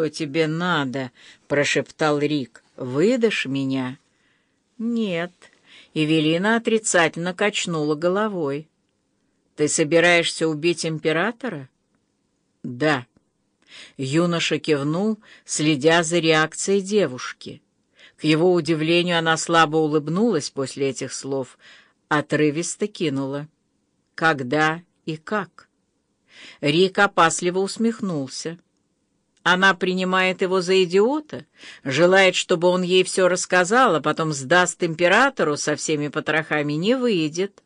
«Что тебе надо?» — прошептал Рик. «Выдашь меня?» «Нет». Эвелина отрицательно качнула головой. «Ты собираешься убить императора?» «Да». Юноша кивнул, следя за реакцией девушки. К его удивлению, она слабо улыбнулась после этих слов, отрывисто кинула. «Когда и как?» Рик опасливо усмехнулся. Она принимает его за идиота, желает, чтобы он ей все рассказал, а потом сдаст императору со всеми потрохами, не выйдет.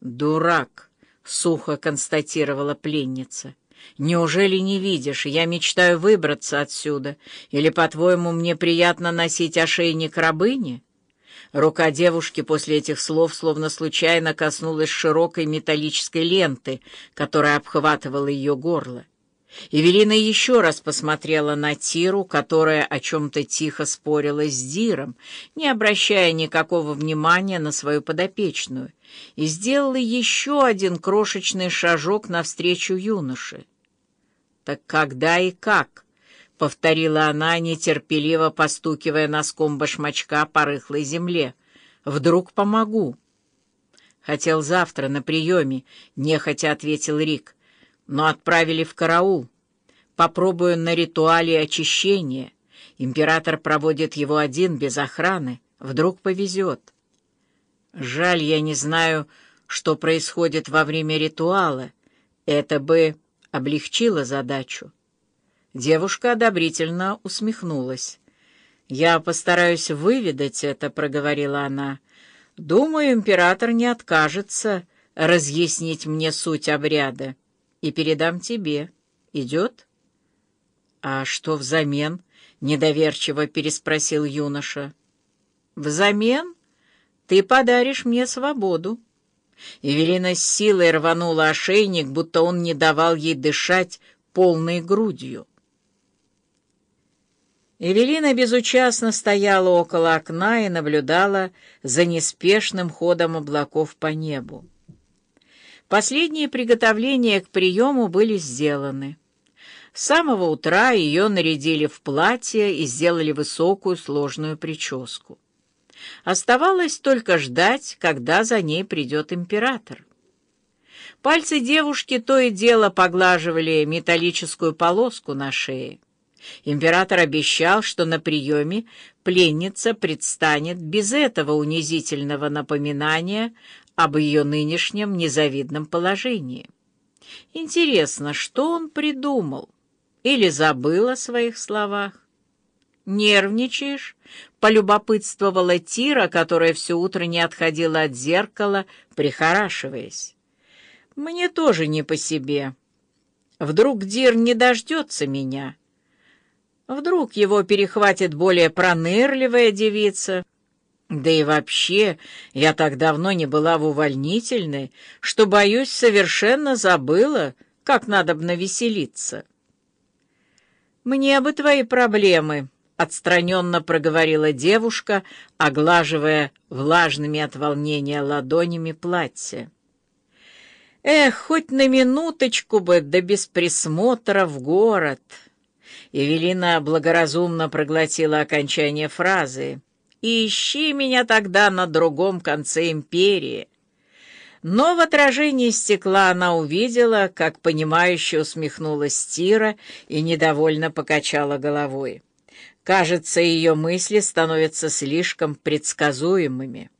«Дурак», — сухо констатировала пленница. «Неужели не видишь, я мечтаю выбраться отсюда? Или, по-твоему, мне приятно носить ошейник рабыни?» Рука девушки после этих слов словно случайно коснулась широкой металлической ленты, которая обхватывала ее горло. Эвелина еще раз посмотрела на Тиру, которая о чем-то тихо спорила с Диром, не обращая никакого внимания на свою подопечную, и сделала еще один крошечный шажок навстречу юноше. «Так когда и как?» — повторила она, нетерпеливо постукивая носком башмачка по рыхлой земле. «Вдруг помогу?» «Хотел завтра на приеме», — нехотя ответил Рик но отправили в караул. Попробую на ритуале очищения. Император проводит его один, без охраны. Вдруг повезет. Жаль, я не знаю, что происходит во время ритуала. Это бы облегчило задачу. Девушка одобрительно усмехнулась. «Я постараюсь выведать это», — проговорила она. «Думаю, император не откажется разъяснить мне суть обряда» и передам тебе. Идет?» «А что взамен?» — недоверчиво переспросил юноша. «Взамен ты подаришь мне свободу». Эвелина с силой рванула ошейник, будто он не давал ей дышать полной грудью. Эвелина безучастно стояла около окна и наблюдала за неспешным ходом облаков по небу. Последние приготовления к приему были сделаны. С самого утра ее нарядили в платье и сделали высокую сложную прическу. Оставалось только ждать, когда за ней придет император. Пальцы девушки то и дело поглаживали металлическую полоску на шее. Император обещал, что на приеме пленница предстанет без этого унизительного напоминания об ее нынешнем незавидном положении. Интересно, что он придумал? Или забыл о своих словах? «Нервничаешь?» — полюбопытствовала Тира, которая все утро не отходила от зеркала, прихорашиваясь. «Мне тоже не по себе. Вдруг Дир не дождется меня? Вдруг его перехватит более пронырливая девица?» Да и вообще, я так давно не была в увольнительной, что, боюсь, совершенно забыла, как надо бы навеселиться. «Мне бы твои проблемы», — отстраненно проговорила девушка, оглаживая влажными от волнения ладонями платье. «Эх, хоть на минуточку бы, да без присмотра в город!» Эвелина благоразумно проглотила окончание фразы и ищи меня тогда на другом конце империи». Но в отражении стекла она увидела, как понимающе усмехнулась Тира и недовольно покачала головой. Кажется, ее мысли становятся слишком предсказуемыми.